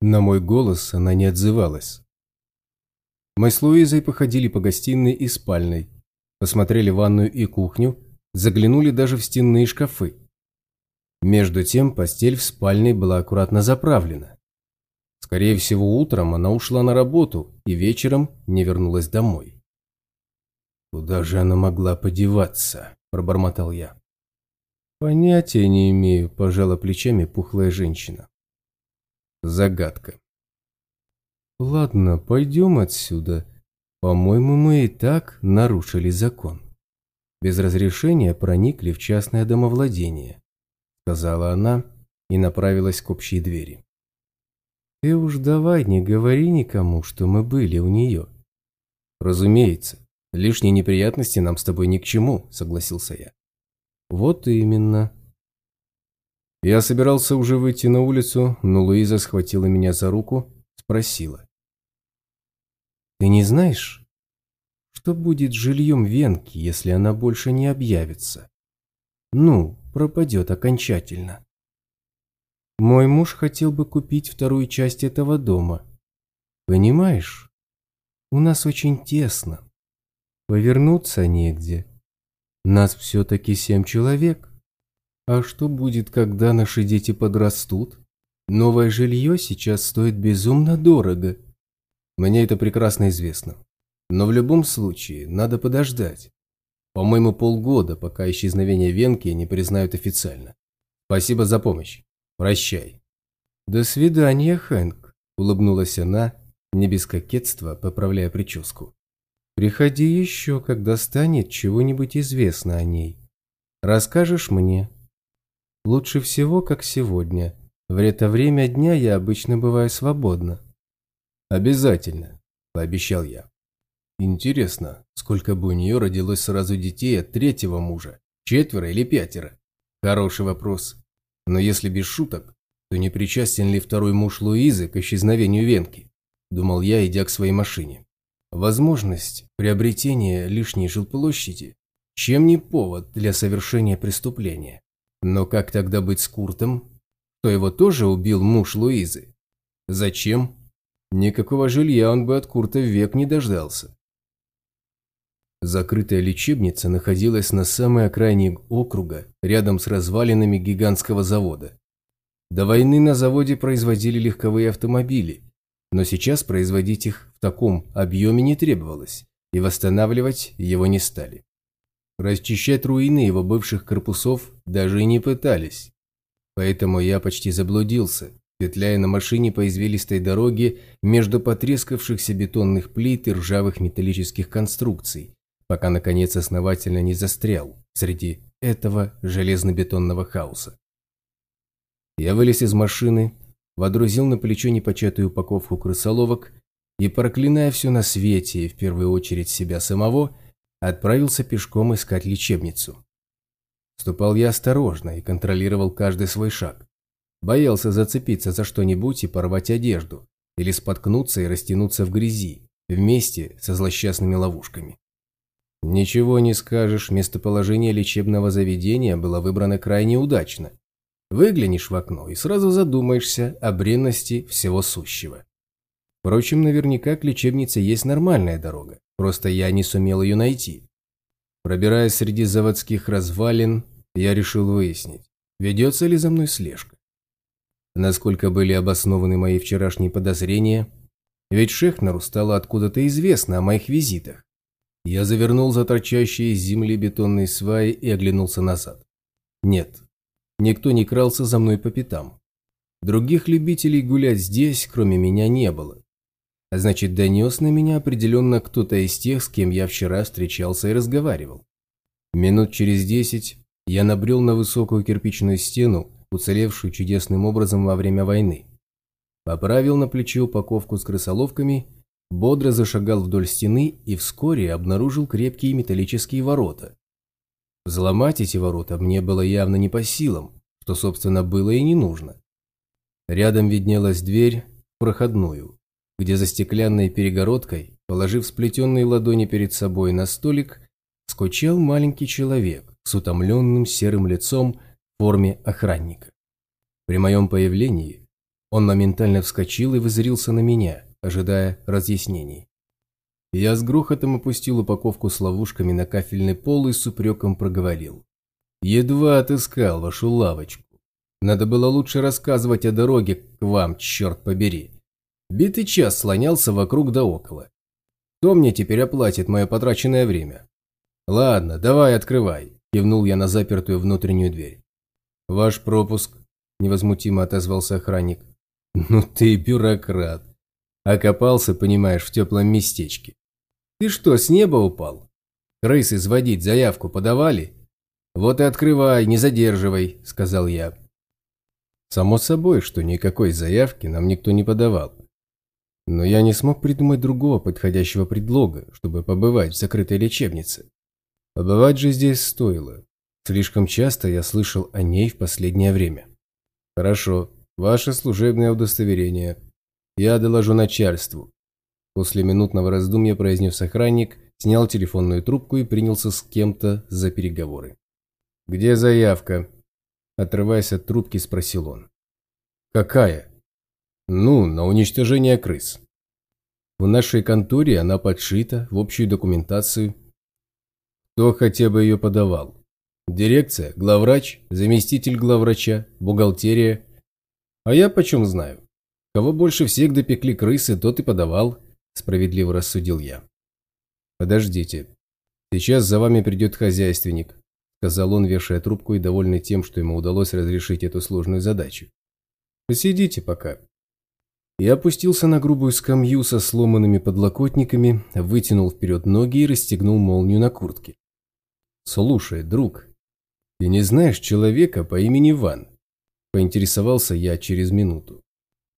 На мой голос она не отзывалась. Мы с Луизой походили по гостиной и спальной, посмотрели ванную и кухню, заглянули даже в стенные шкафы. Между тем постель в спальне была аккуратно заправлена. Скорее всего, утром она ушла на работу и вечером не вернулась домой. «Куда же она могла подеваться?» – пробормотал я. «Понятия не имею», – пожала плечами пухлая женщина. Загадка. «Ладно, пойдем отсюда. По-моему, мы и так нарушили закон. Без разрешения проникли в частное домовладение», – сказала она и направилась к общей двери. «Ты уж давай не говори никому, что мы были у нее». «Разумеется, лишние неприятности нам с тобой ни к чему», – согласился я. «Вот именно». Я собирался уже выйти на улицу, но Луиза схватила меня за руку, спросила. «Ты не знаешь, что будет с жильем Венки, если она больше не объявится? Ну, пропадет окончательно». Мой муж хотел бы купить вторую часть этого дома. Понимаешь? У нас очень тесно. Повернуться негде. Нас все-таки семь человек. А что будет, когда наши дети подрастут? Новое жилье сейчас стоит безумно дорого. Мне это прекрасно известно. Но в любом случае надо подождать. По-моему, полгода, пока исчезновение Венки не признают официально. Спасибо за помощь. Прощай». «До свидания, Хэнк», – улыбнулась она, не без кокетства, поправляя прическу. «Приходи еще, когда станет чего-нибудь известно о ней. Расскажешь мне?» «Лучше всего, как сегодня. В это время дня я обычно бываю свободна». «Обязательно», – пообещал я. «Интересно, сколько бы у нее родилось сразу детей от третьего мужа? Четверо или пятеро?» «Хороший вопрос. Но если без шуток, то не причастен ли второй муж Луизы к исчезновению Венки? Думал я, идя к своей машине. Возможность приобретения лишней жилплощади чем не повод для совершения преступления. Но как тогда быть с Куртом? То его тоже убил муж Луизы? Зачем? Никакого жилья он бы от Курта век не дождался. Закрытая лечебница находилась на самой окраине округа, рядом с развалинами гигантского завода. До войны на заводе производили легковые автомобили, но сейчас производить их в таком объеме не требовалось, и восстанавливать его не стали. Расчищать руины его бывших корпусов даже и не пытались. Поэтому я почти заблудился, петляя на машине по извилистой дороге между потрескавшихся бетонных плит и ржавых металлических конструкций, пока, наконец, основательно не застрял среди этого железно-бетонного хаоса. Я вылез из машины, водрузил на плечо непочатую упаковку крысоловок и, проклиная все на свете и в первую очередь себя самого, отправился пешком искать лечебницу. Ступал я осторожно и контролировал каждый свой шаг. Боялся зацепиться за что-нибудь и порвать одежду, или споткнуться и растянуться в грязи, вместе со злосчастными ловушками. Ничего не скажешь, местоположение лечебного заведения было выбрано крайне удачно. Выглянешь в окно и сразу задумаешься о бренности всего сущего. Впрочем, наверняка к лечебнице есть нормальная дорога, просто я не сумел ее найти. Пробираясь среди заводских развалин, я решил выяснить, ведется ли за мной слежка. Насколько были обоснованы мои вчерашние подозрения, ведь Шехнеру стало откуда-то известно о моих визитах. Я завернул за торчащие из земли бетонные сваи и оглянулся назад. Нет, никто не крался за мной по пятам. Других любителей гулять здесь, кроме меня, не было. Значит, донес на меня определенно кто-то из тех, с кем я вчера встречался и разговаривал. Минут через десять я набрел на высокую кирпичную стену, уцелевшую чудесным образом во время войны. Поправил на плече упаковку с крысоловками бодро зашагал вдоль стены и вскоре обнаружил крепкие металлические ворота. Взломать эти ворота мне было явно не по силам, что, собственно, было и не нужно. Рядом виднелась дверь проходную, где за стеклянной перегородкой, положив сплетенные ладони перед собой на столик, скучал маленький человек с утомленным серым лицом в форме охранника. При моем появлении Он моментально вскочил и воззрился на меня, ожидая разъяснений. Я с грохотом опустил упаковку с ловушками на кафельный пол и с упреком проговорил. «Едва отыскал вашу лавочку. Надо было лучше рассказывать о дороге к вам, черт побери. Битый час слонялся вокруг да около. Кто мне теперь оплатит мое потраченное время? Ладно, давай открывай, кивнул я на запертую внутреннюю дверь. Ваш пропуск, невозмутимо отозвался охранник. Ну ты бюрократ. Окопался, понимаешь, в теплом местечке. Ты что, с неба упал? Крыс изводить заявку подавали? Вот и открывай, не задерживай, сказал я. Само собой, что никакой заявки нам никто не подавал. Но я не смог придумать другого подходящего предлога, чтобы побывать в закрытой лечебнице. Побывать же здесь стоило. Слишком часто я слышал о ней в последнее время. Хорошо, ваше служебное удостоверение. Я доложу начальству. После минутного раздумья произнес охранник, снял телефонную трубку и принялся с кем-то за переговоры. «Где заявка?» Отрываясь от трубки, спросил он. «Какая?» «Ну, на уничтожение крыс. В нашей конторе она подшита в общую документацию. Кто хотя бы ее подавал? Дирекция, главврач, заместитель главврача, бухгалтерия. А я почем знаю? Кого больше всех допекли крысы, тот и подавал», справедливо рассудил я. «Подождите. Сейчас за вами придет хозяйственник сказал он, вешая трубку и довольный тем, что ему удалось разрешить эту сложную задачу. «Посидите пока». Я опустился на грубую скамью со сломанными подлокотниками, вытянул вперед ноги и расстегнул молнию на куртке. «Слушай, друг, ты не знаешь человека по имени Ван?» Поинтересовался я через минуту.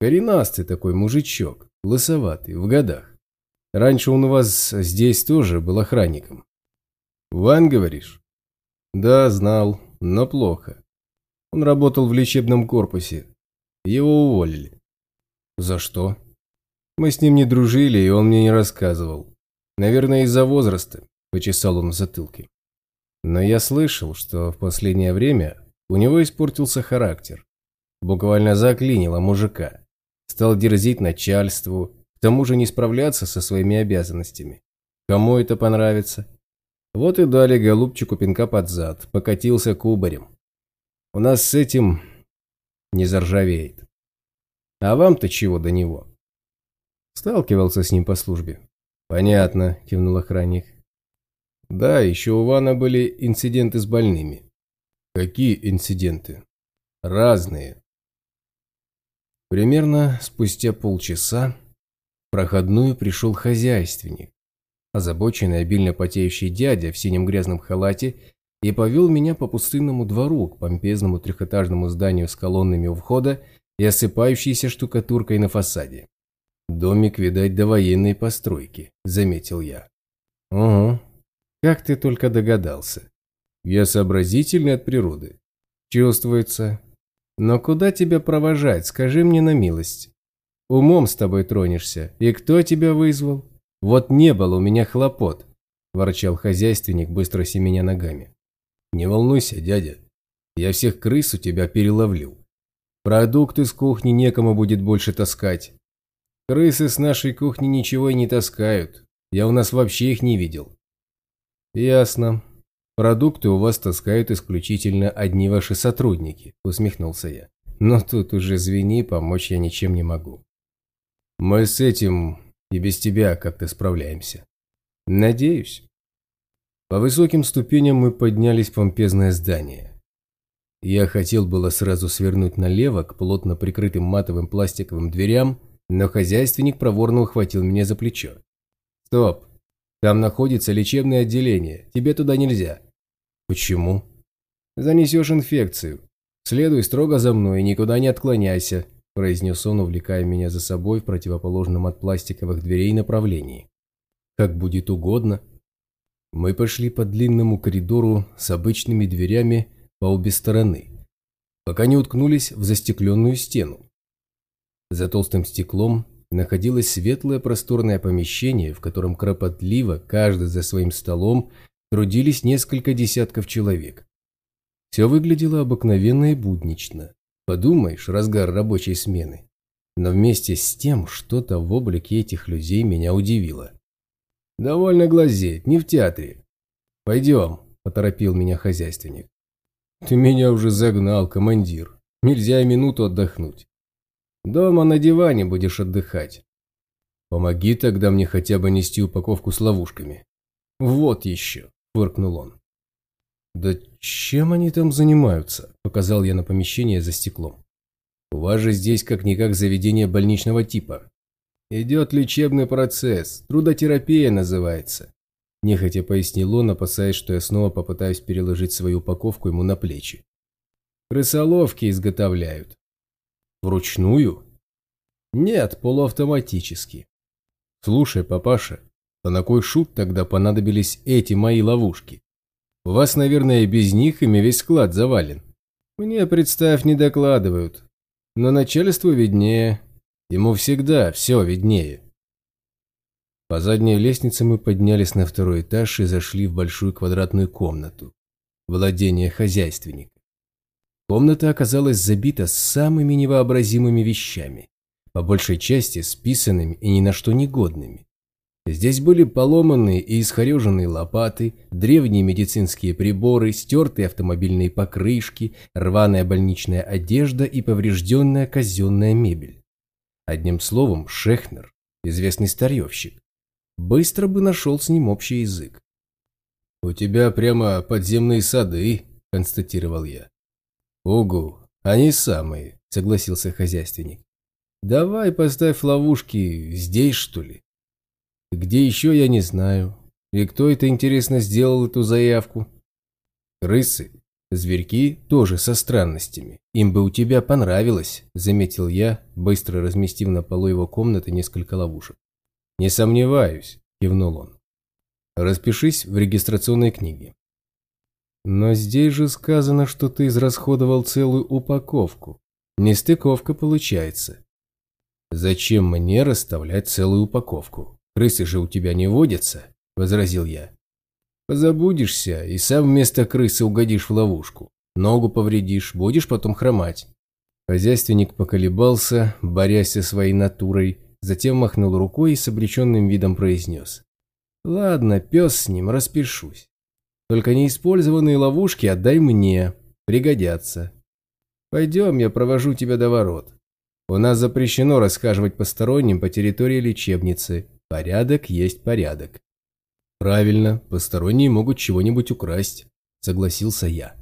«Коренастый такой мужичок, лысоватый, в годах. Раньше он у вас здесь тоже был охранником». «Ван, говоришь?» Да, знал, но плохо. Он работал в лечебном корпусе. Его уволили. За что? Мы с ним не дружили, и он мне не рассказывал. Наверное, из-за возраста, почесал он в затылке. Но я слышал, что в последнее время у него испортился характер. Буквально заклинило мужика. Стал дерзить начальству, к тому же не справляться со своими обязанностями. Кому это понравится? Вот и дали голубчику пинка под зад, покатился кубарем. У нас с этим не заржавеет. А вам-то чего до него? Сталкивался с ним по службе. Понятно, кивнул охранник. Да, еще у Вана были инциденты с больными. Какие инциденты? Разные. Примерно спустя полчаса в проходную пришел хозяйственник озабоченный обильно потеющий дядя в синем грязном халате и повел меня по пустынному двору к помпезному трехэтажному зданию с колоннами у входа и осыпающейся штукатуркой на фасаде. «Домик, видать, до военной постройки», — заметил я. «Угу. Как ты только догадался. Я сообразительный от природы. Чувствуется. Но куда тебя провожать, скажи мне на милость. Умом с тобой тронешься. И кто тебя вызвал?» «Вот не было у меня хлопот», – ворчал хозяйственник, быстро семеня ногами. «Не волнуйся, дядя, я всех крыс у тебя переловлю. Продукты с кухни некому будет больше таскать. Крысы с нашей кухни ничего и не таскают, я у нас вообще их не видел». «Ясно. Продукты у вас таскают исключительно одни ваши сотрудники», – усмехнулся я. «Но тут уже, извини, помочь я ничем не могу». «Мы с этим и без тебя как-то справляемся. Надеюсь. По высоким ступеням мы поднялись в помпезное здание. Я хотел было сразу свернуть налево к плотно прикрытым матовым пластиковым дверям, но хозяйственник проворно ухватил меня за плечо. «Стоп! Там находится лечебное отделение. Тебе туда нельзя». «Почему?» «Занесешь инфекцию. Следуй строго за мной и никуда не отклоняйся произнес он, увлекая меня за собой в противоположном от пластиковых дверей направлении. «Как будет угодно». Мы пошли по длинному коридору с обычными дверями по обе стороны, пока не уткнулись в застекленную стену. За толстым стеклом находилось светлое просторное помещение, в котором кропотливо, каждый за своим столом, трудились несколько десятков человек. Все выглядело обыкновенно и буднично. Подумаешь, разгар рабочей смены. Но вместе с тем что-то в облике этих людей меня удивило. «Довольно глазеть, не в театре. Пойдем», – поторопил меня хозяйственник. «Ты меня уже загнал, командир. Нельзя и минуту отдохнуть. Дома на диване будешь отдыхать. Помоги тогда мне хотя бы нести упаковку с ловушками». «Вот еще», – фыркнул он. «Да чем они там занимаются?» – показал я на помещение за стеклом. «У вас же здесь как-никак заведение больничного типа. Идет лечебный процесс, трудотерапия называется». Нехотя пояснил он, опасаясь, что я снова попытаюсь переложить свою упаковку ему на плечи. «Крысоловки изготовляют». «Вручную?» «Нет, полуавтоматически». «Слушай, папаша, а на кой шут тогда понадобились эти мои ловушки?» У вас, наверное, без них ими весь склад завален. Мне, представь, не докладывают. Но начальству виднее. Ему всегда все виднее. По задней лестнице мы поднялись на второй этаж и зашли в большую квадратную комнату. Владение хозяйственника. Комната оказалась забита самыми невообразимыми вещами, по большей части списанными и ни на что негодными. Здесь были поломанные и исхореженные лопаты, древние медицинские приборы, стертые автомобильные покрышки, рваная больничная одежда и поврежденная казенная мебель. Одним словом, Шехнер, известный старьевщик, быстро бы нашел с ним общий язык. «У тебя прямо подземные сады», – констатировал я. «Угу, они самые», – согласился хозяйственник. «Давай поставь ловушки здесь, что ли?» Где еще, я не знаю. И кто это, интересно, сделал эту заявку? Крысы. Зверьки тоже со странностями. Им бы у тебя понравилось, заметил я, быстро разместив на полу его комнаты несколько ловушек. Не сомневаюсь, кивнул он. Распишись в регистрационной книге. Но здесь же сказано, что ты израсходовал целую упаковку. Нестыковка получается. Зачем мне расставлять целую упаковку? Крысы же у тебя не водятся, возразил я. Позабудешься и сам вместо крысы угодишь в ловушку. Ногу повредишь, будешь потом хромать. Хозяйственник поколебался, борясь со своей натурой, затем махнул рукой и с обреченным видом произнес. «Ладно, пес с ним, распишусь. Только неиспользованные ловушки отдай мне, пригодятся. Пойдем, я провожу тебя до ворот. У нас запрещено расхаживать посторонним по территории лечебницы, Порядок есть порядок. Правильно, посторонние могут чего-нибудь украсть, согласился я.